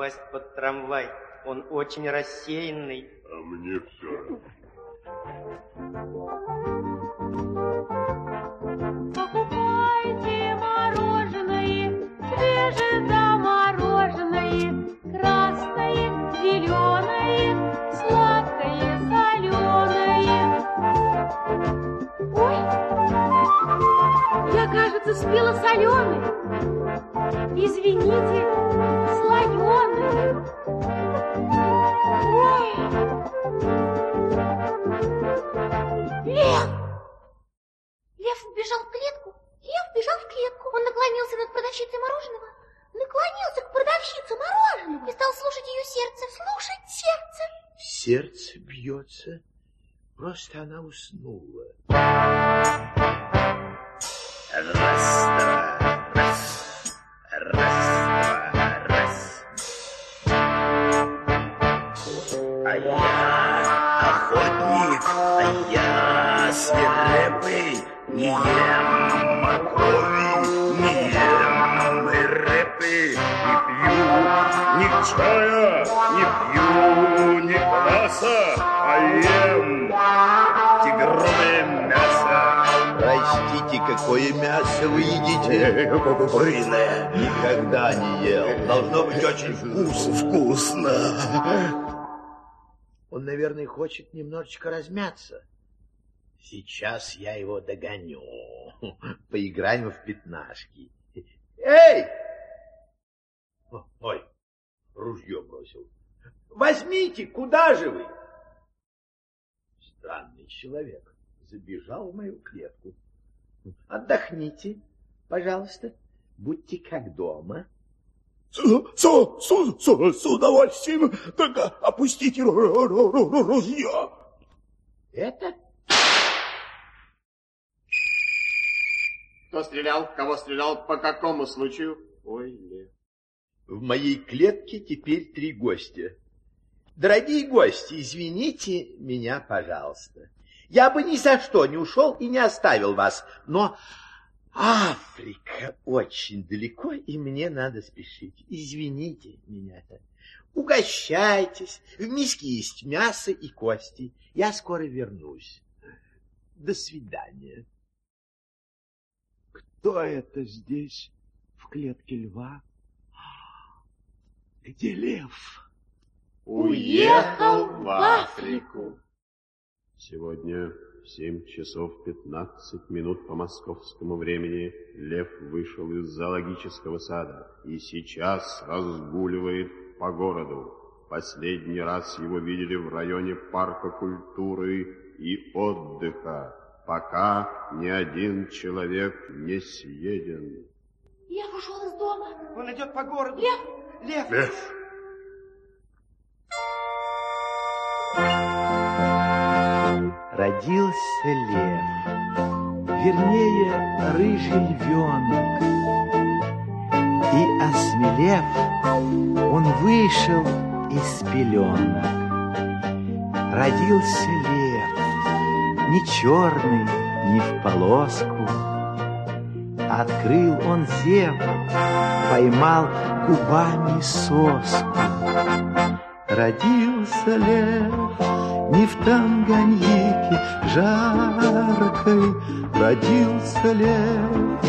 попасть под трамвай. Он очень рассеянный. А мне все. Покупайте мороженое, свежее замороженное, красное, зеленое, сладкое, соленое. Ой, я, кажется, спела соленое. Извините, слоеное. Сердце бьется. Просто она уснула. Раз, два, раз. Раз, два, раз. А а свирепый, не ем моркови, не ем репы, Не пью ни чая, не пью кваса, а ем тигровое мясо. Простите, какое мясо вы едите? Куриное. Никогда не ел. Должно быть очень вкусно. Вкусно. Он, наверное, хочет немножечко размяться. Сейчас я его догоню. Поиграем в пятнашки. Эй! Ой, ружье бросил. Возьмите, куда же вы? Странный человек забежал в мою клетку. Отдохните, пожалуйста, будьте как дома. С, с, с, с, с удовольствием, только опустите ру- ру- ру- ру- ружье. Это Кто стрелял? Кого стрелял? По какому случаю? Ой, лев. в моей клетке теперь три гостя. Дорогие гости, извините меня, пожалуйста. Я бы ни за что не ушел и не оставил вас, но Африка очень далеко, и мне надо спешить. Извините меня. Угощайтесь. В миске есть мясо и кости. Я скоро вернусь. До свидания. Кто это здесь, в клетке льва? Где лев? Уехал в Африку. Сегодня в 7 часов 15 минут по московскому времени лев вышел из зоологического сада и сейчас разгуливает по городу. Последний раз его видели в районе парка культуры и отдыха, пока ни один человек не съеден. Лев ушел из дома. Он идет по городу. Лев! Лев! Лев! Родился лев, вернее, рыжий львенок. И, осмелев, он вышел из пеленок. Родился лев, не черный, не в полоску. Открыл он зев, поймал губами соску. Родился лев не в Танганьике жаркой, Родился лев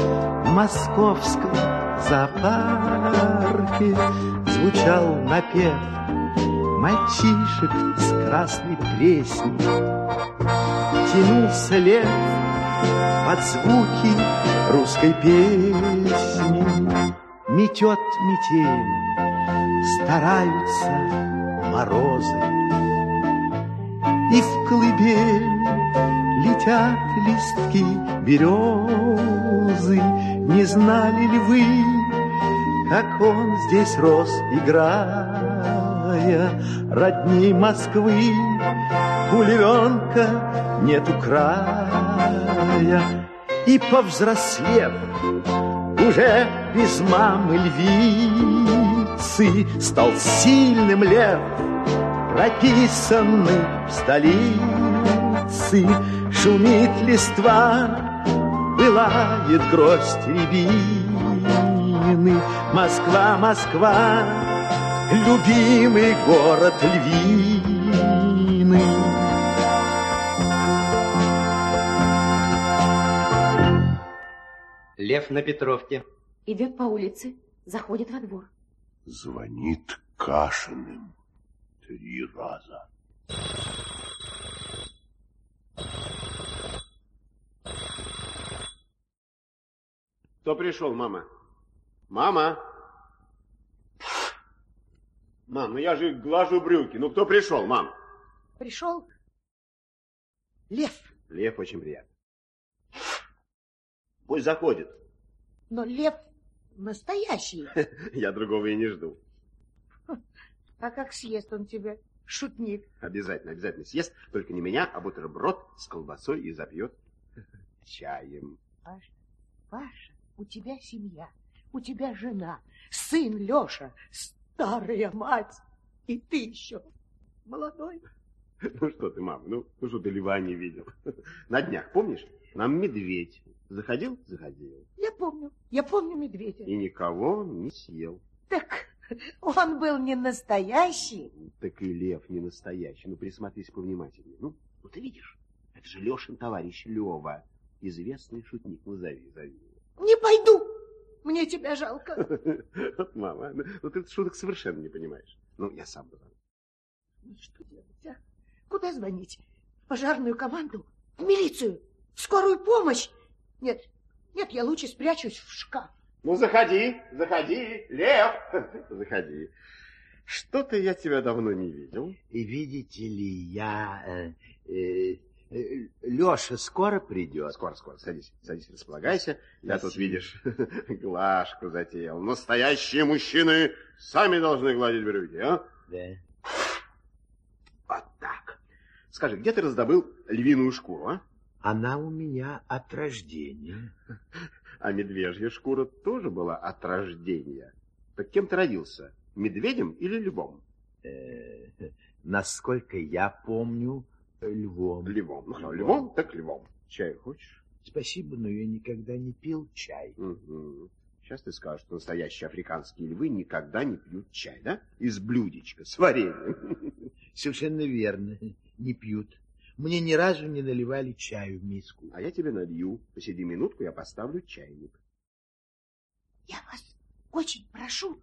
в московском зоопарке. Звучал напев мальчишек с красной пресней. Тянулся лев под звуки русской песни. Метет метель, стараются морозы. И в колыбель летят листки березы. Не знали ли вы, как он здесь рос, играя, Родней Москвы у львенка нету края. И повзрослев, уже без мамы львицы, Стал сильным лев, прописанный в столице. Шумит листва, пылает гроздь рябины. Москва, Москва, любимый город львиный. Лев на Петровке. Идет по улице, заходит во двор. Звонит Кашиным три раза. Кто пришел, мама? Мама? Мам, ну я же глажу брюки. Ну кто пришел, мам? Пришел лев, Лев очень приятно. Пусть заходит. но лев настоящий. Я другого и не жду. А как съест он тебя, шутник? Обязательно, обязательно съест. Только не меня, а бутерброд с колбасой и запьет чаем. Паша, Паша, у тебя семья, у тебя жена, сын Леша, старая мать, и ты еще молодой. Ну что ты, мам, ну, ну что ты льва не видел? На днях, помнишь, нам медведь заходил? Заходил. Я помню, я помню медведя. И никого не съел. Так он был не настоящий. Так и лев не настоящий. Ну, присмотрись повнимательнее. Ну, ну ты видишь, это же Лешин товарищ Лева, известный шутник. Ну, зови, зови. Не пойду, мне тебя жалко. Мама, ну, ну ты шуток совершенно не понимаешь. Ну, я сам позвоню. Ну, что делать, а? Куда звонить? В пожарную команду? В милицию? В скорую помощь? Нет, нет, я лучше спрячусь в шкаф. Ну, заходи, заходи, Лев, заходи. Что-то я тебя давно не видел. И видите ли, я... э, э, э, Леша скоро придет? Скоро, скоро, садись, садись, располагайся. Я тут, Спасибо. видишь, глажку затеял. Настоящие мужчины сами должны гладить брюки, а? Да. Вот так. Скажи, где ты раздобыл львиную шкуру, а? Она у меня от рождения. А медвежья шкура тоже была от рождения. Так кем ты родился? Медведем или львом? Э, насколько я помню, львом. Львом. Ну, что, львом, так львом. Чай хочешь? Спасибо, но я никогда не пил чай. Мгм. Сейчас ты скажешь, что настоящие африканские львы никогда не пьют чай, да? Из блюдечка с вареньем. Совершенно верно, не пьют. Мне ни разу не наливали чаю в миску. А я тебе налью. Посиди минутку, я поставлю чайник. Я вас очень прошу,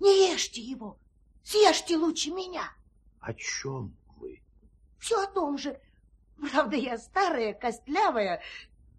не ешьте его. Съешьте лучше меня. О чем вы? Все о том же. Правда, я старая, костлявая.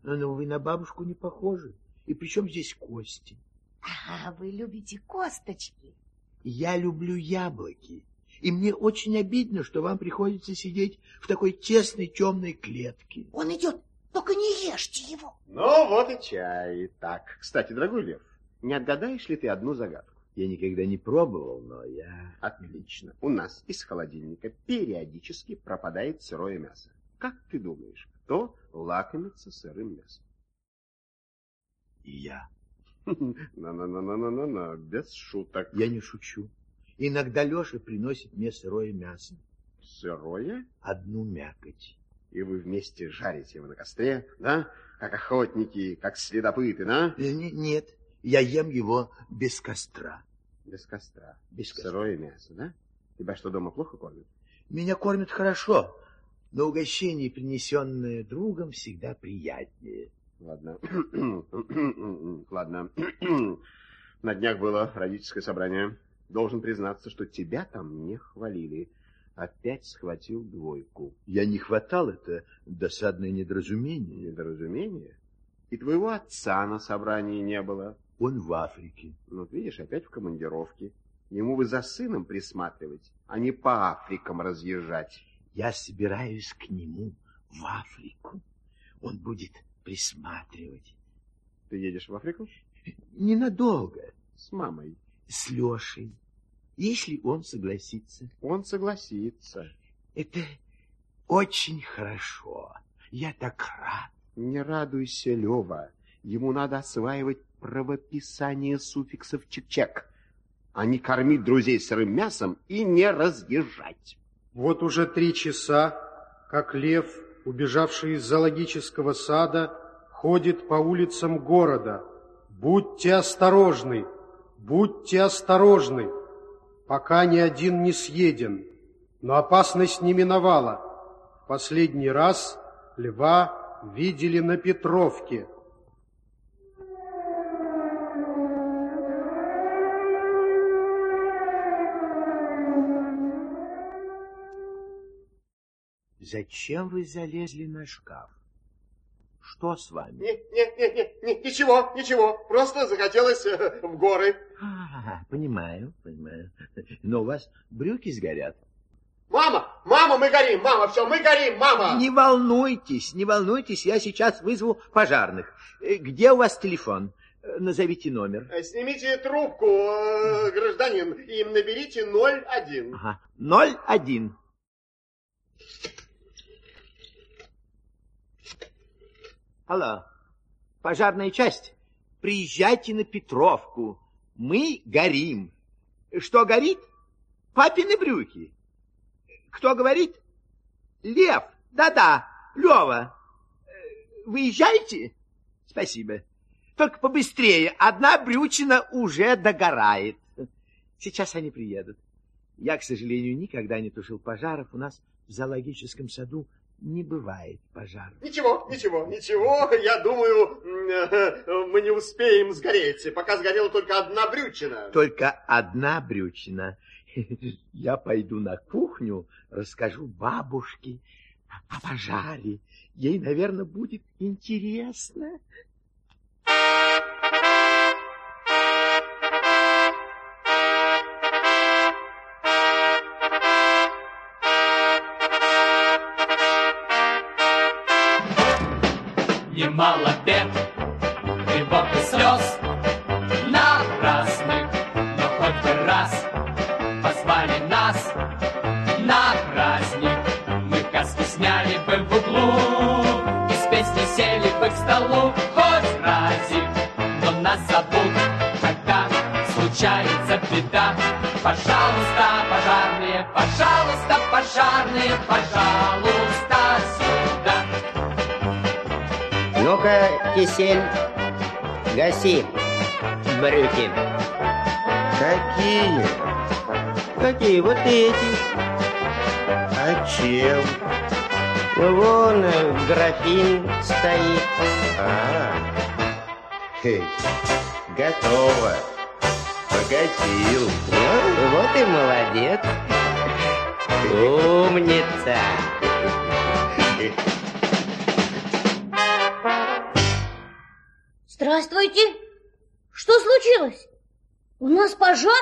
Ну, ну, вы на бабушку не похожи. И при чем здесь кости? А вы любите косточки. Я люблю яблоки. И мне очень обидно, что вам приходится сидеть в такой тесной темной клетке. Он идет, только не ешьте его. Ну, вот и чай. Так, кстати, дорогой Лев, не отгадаешь ли ты одну загадку? Я никогда не пробовал, но я... Отлично. У нас из холодильника периодически пропадает сырое мясо. Как ты думаешь, кто лакомится сырым мясом? И я. На-на-на-на-на-на, без шуток. Я не шучу. Иногда Леша приносит мне сырое мясо. Сырое? Одну мякоть. И вы вместе жарите его на костре, да? Как охотники, как следопыты, да? Э, не- Нет, я ем его без костра. Без костра. Без костра. Сырое мясо, да? Тебя что, дома плохо кормят? Меня кормят хорошо, но угощение, принесенное другом, всегда приятнее. Ладно. Ладно. На днях было родительское собрание. Должен признаться, что тебя там не хвалили. Опять схватил двойку. Я не хватал, это досадное недоразумение. Недоразумение? И твоего отца на собрании не было. Он в Африке. Ну, вот видишь, опять в командировке. Ему бы за сыном присматривать, а не по Африкам разъезжать. Я собираюсь к нему в Африку. Он будет присматривать. Ты едешь в Африку? Ненадолго. С мамой. С Лешей. Если он согласится. Он согласится. Это очень хорошо. Я так рад. Не радуйся, Лева. Ему надо осваивать правописание суффиксов чек-чек, а не кормить друзей сырым мясом и не разъезжать. Вот уже три часа, как лев, убежавший из зоологического сада, ходит по улицам города. Будьте осторожны, будьте осторожны. пока ни один не съеден. Но опасность не миновала. В последний раз льва видели на Петровке. Зачем вы залезли на шкаф? Что с вами? Не, не, не, не, не, ничего, ничего. Просто захотелось э, в горы. А, понимаю, понимаю. Но у вас брюки сгорят. Мама, мама, мы горим, мама, все, мы горим, мама. Не волнуйтесь, не волнуйтесь, я сейчас вызову пожарных. Э, Где у вас телефон? Э, Назовите номер. Э, Снимите трубку, гражданин, и наберите 01. Ага, 01. Алло, пожарная часть, приезжайте на Петровку. Мы горим. Что горит? Папины брюки. Кто говорит? Лев. Да-да, Лева. Выезжайте? Спасибо. Только побыстрее. Одна брючина уже догорает. Сейчас они приедут. Я, к сожалению, никогда не тушил пожаров. У нас в зоологическом саду не бывает пожаров. Ничего, ничего, ничего. Я думаю, мы не успеем сгореть. Пока сгорела только одна брючина. Только одна брючина. Я пойду на кухню, расскажу бабушке о пожаре. Ей, наверное, будет интересно. Немало бед, тревог и слез Напрасных, но хоть бы раз Позвали нас на праздник. Мы каски сняли бы в углу И с песней сели бы к столу Хоть разик, но нас зовут Когда случается беда. Пожалуйста, пожарные, пожалуйста, пожарные Пожалуйста, Ну-ка, кисель, гаси брюки. Какие? Какие? Вот эти. А чем? Вон э, графин стоит. А, хе, готово. Погасил. Ну, вот и молодец. Умница. Здравствуйте. Что случилось? У нас пожар?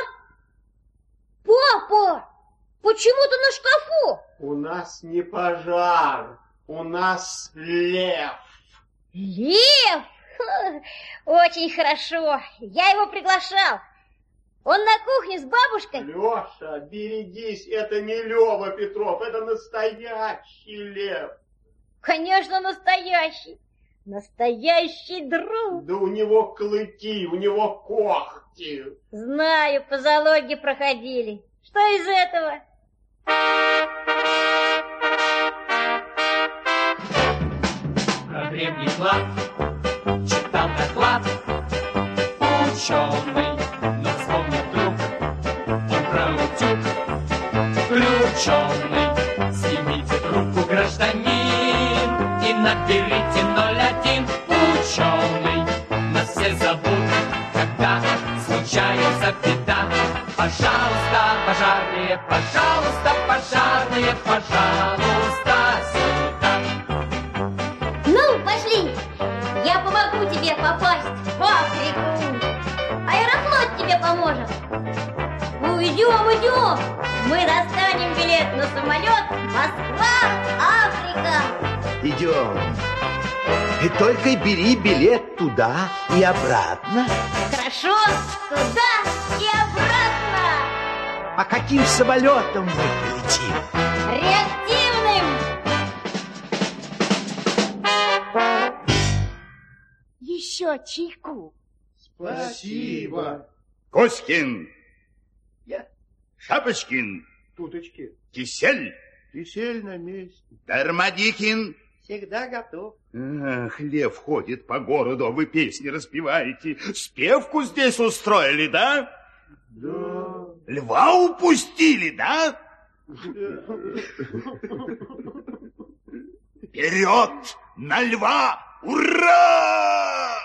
Папа, почему ты на шкафу? У нас не пожар, у нас лев. Лев? Очень хорошо. Я его приглашал. Он на кухне с бабушкой. Леша, берегись, это не Лева Петров, это настоящий лев. Конечно, настоящий. Настоящий друг. Да у него клыки, у него когти. Знаю, по зоологии проходили. Что из этого? Про древний клад билет туда и обратно. Хорошо, туда и обратно. А каким самолетом мы полетим? Реактивным. Еще чайку. Спасибо. Коськин. Я. Шапочкин. Туточки. Кисель. Кисель на месте. Дармадикин. Всегда готов. Ах, лев ходит по городу, а вы песни распеваете. Спевку здесь устроили, да? Да, Льва упустили, да? Вперед на льва! Ура!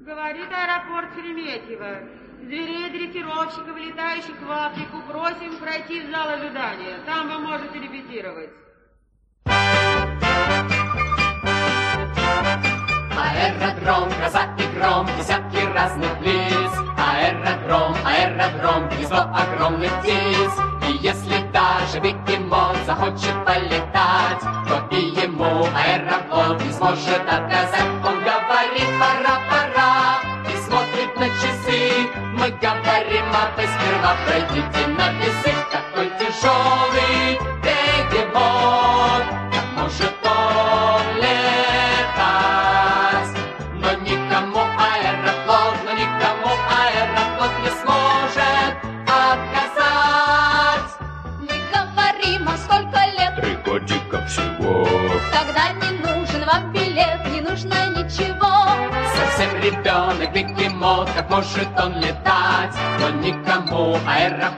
Говорит аэропорт Шереметьево. Зверей дрессировщиков, летающих в Африку, просим пройти в зал ожидания. Там вы можете репетировать. Аэродром, гроза и гром, десятки разных лиц. Аэродром, аэродром, гнездо огромных птиц. И если даже бегемот захочет полетать, то и ему аэрофлот не сможет отказать. Сперва пройдите на весы. Такой тяжелый бегемот, как может он летать? Но никому аэрофлот, но никому аэрофлот не сможет отказать. Мы говорим, а сколько лет? Три годика всего. Тогда не нужен вам билет, не нужно ничего. Совсем ребенок, бегемот, как может он летать? Но никому аэрофлот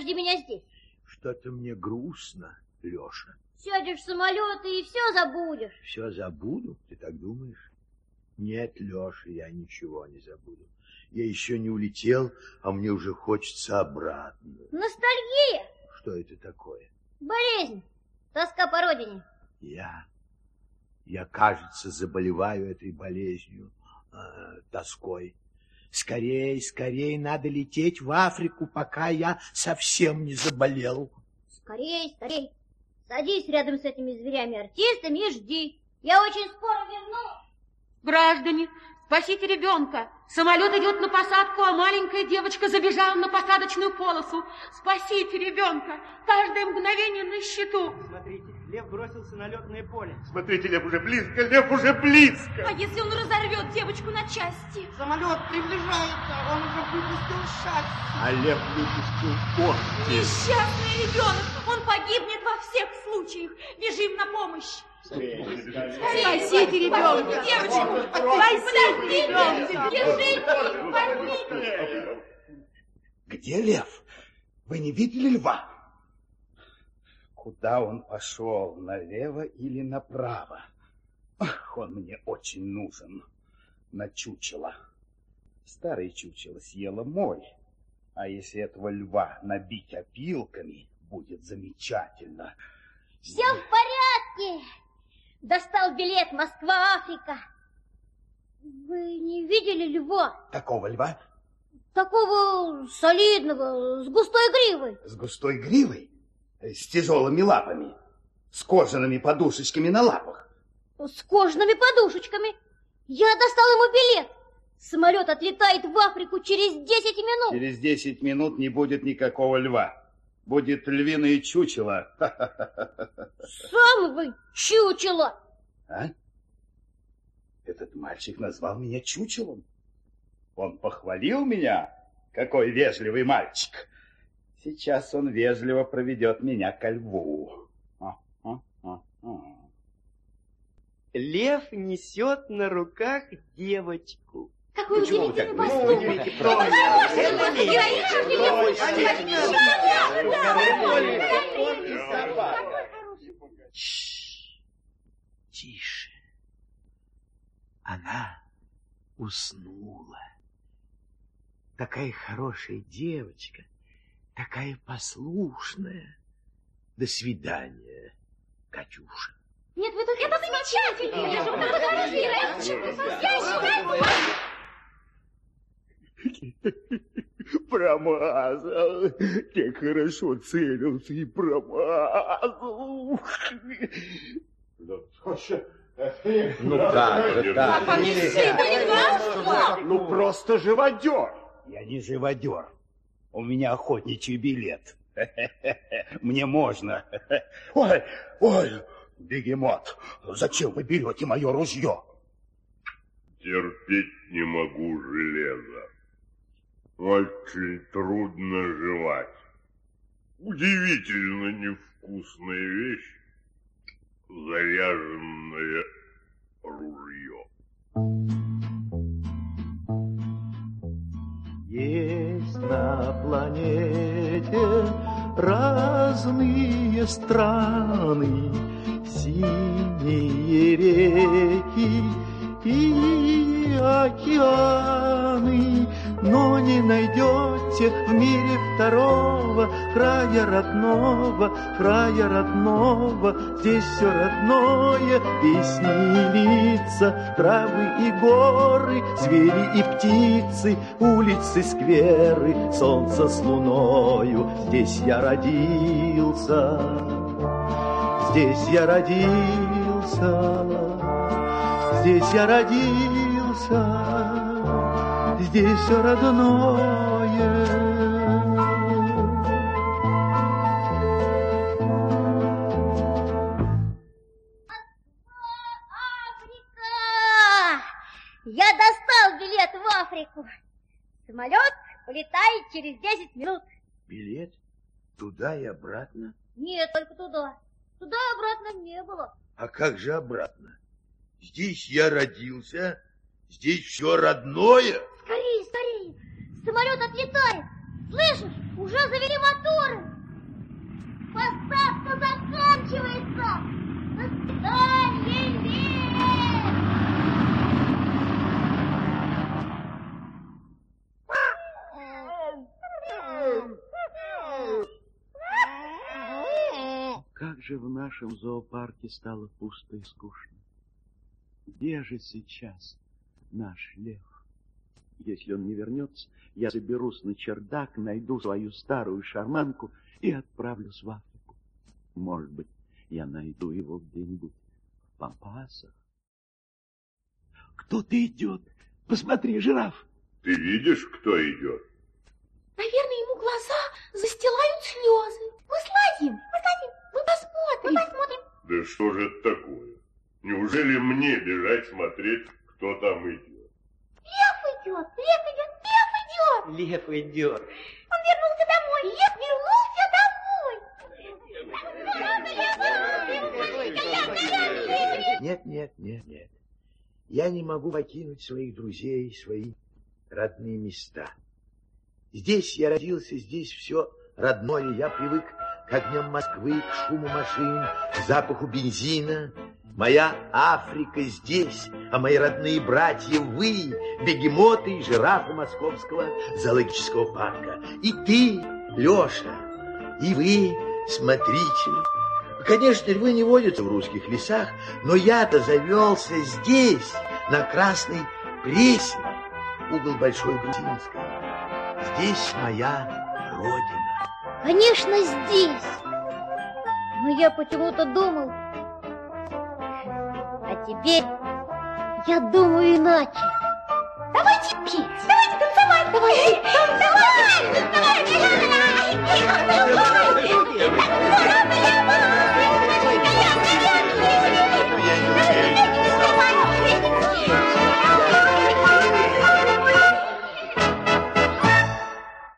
подожди меня здесь. Что-то мне грустно, Леша. Сядешь в самолет и все забудешь. Все забуду, ты так думаешь? Нет, Леша, я ничего не забуду. Я еще не улетел, а мне уже хочется обратно. Ностальгия, Что это такое? болезнь, тоска по родине. Я, я, кажется, заболеваю этой болезнью, э, тоской. Скорей, скорей, надо лететь в Африку, пока я совсем не заболел. Скорей, скорей. Садись рядом с этими зверями-артистами и жди. Я очень скоро вернусь. Граждане, спасите ребенка. Самолет идет на посадку, а маленькая девочка забежала на посадочную полосу. Спасите ребенка. Каждое мгновение на счету. Смотрите, лев бросился на летное поле. Смотрите, лев уже близко, лев уже близко. А если он разорвет девочку на части? Самолет приближается, он уже выпустил шасси. А лев выпустил когти. Несчастный ребенок, он погибнет во всех случаях. Бежим на помощь. Спасите ребенка. Девочку, Спасите ребенка. Держите, спасите. Где лев? Вы не видели льва? Куда он пошел, налево или направо? Ах, он мне очень нужен. На чучело. Старое чучело съело мой. А если этого льва набить опилками, будет замечательно. Все в порядке. Достал билет Москва-Африка. Вы не видели льва? Какого льва? Такого солидного, с густой гривой. С густой гривой, с тяжелыми лапами, с кожаными подушечками на лапах. С кожаными подушечками. Я достал ему билет. Самолет отлетает в Африку через 10 минут. Через 10 минут не будет никакого льва. Будет львиное чучело. Сам вы чучело. А? Этот мальчик назвал меня чучелом. Он похвалил меня. Какой вежливый мальчик. Сейчас он вежливо проведет меня ко льву. А, а, а, а. Лев несет на руках девочку. Какой Почему вы удивительный так наша Это героиня лев. Тише. Она уснула. Такая хорошая девочка, такая послушная. До свидания, Катюша. Нет, вы только это замечательно. Я же вам говорила. Я считаю, Промазал. Ты хорошо целился и промазал. Ну как же так? Папа, не нельзя. Ну просто живодер. Я не живодер. У меня охотничий билет. Мне можно. Ой, ой, бегемот, зачем вы берете мое ружье? Терпеть не могу железа. Очень трудно жевать. Удивительно невкусная вещь, заряженное ружье. Планете разные страны, синие реки и океаны, но не найдете в мире второго края родного, края родного. Здесь все родное, песни и лица, травы и горы, звери и птицы, улицы, скверы, солнце с луною. Здесь я родился, здесь я родился, здесь я родился здесь все родное. Африка! Я достал билет в Африку. Самолет улетает через 10 минут. Билет? Туда и обратно? Нет, только туда. Туда и обратно не было. А как же обратно? Здесь я родился, здесь все родное. Скорее, скорее! Самолет отлетает! Слышишь? Уже завели моторы! Поставка заканчивается! До Как же в нашем зоопарке стало пусто и скучно. Где же сейчас наш лев? Если он не вернется, я заберусь на чердак, найду свою старую шарманку и отправлюсь в Африку. Может быть, я найду его где-нибудь в Пампасах. Кто-то идет. Посмотри, жираф. Ты видишь, кто идет? Наверное, ему глаза застилают слезы. Мы сладим, мы сладим, мы посмотрим. Мы посмотрим. Да что же это такое? Неужели мне бежать смотреть, кто там идет? Лев идет, лев идет, лев идет. Лев идет. Он вернулся домой, лев вернулся домой. Нет, нет, нет, нет. Я не могу покинуть своих друзей, свои родные места. Здесь я родился, здесь все родное. Я привык к огням Москвы, к шуму машин, к запаху бензина. Моя Африка здесь, а мои родные братья вы, бегемоты и жирафы Московского зоологического парка. И ты, Леша, и вы, смотрите. Конечно, львы не водятся в русских лесах, но я-то завелся здесь, на Красной Пресне, угол Большой Грузинской. Здесь моя родина. Конечно, здесь. Но я почему-то думал. А теперь я думаю иначе. Давайте пить, давайте танцевать, давайте танцевать, давайте танцевать. давайте танцевать. танцевать. танцевать.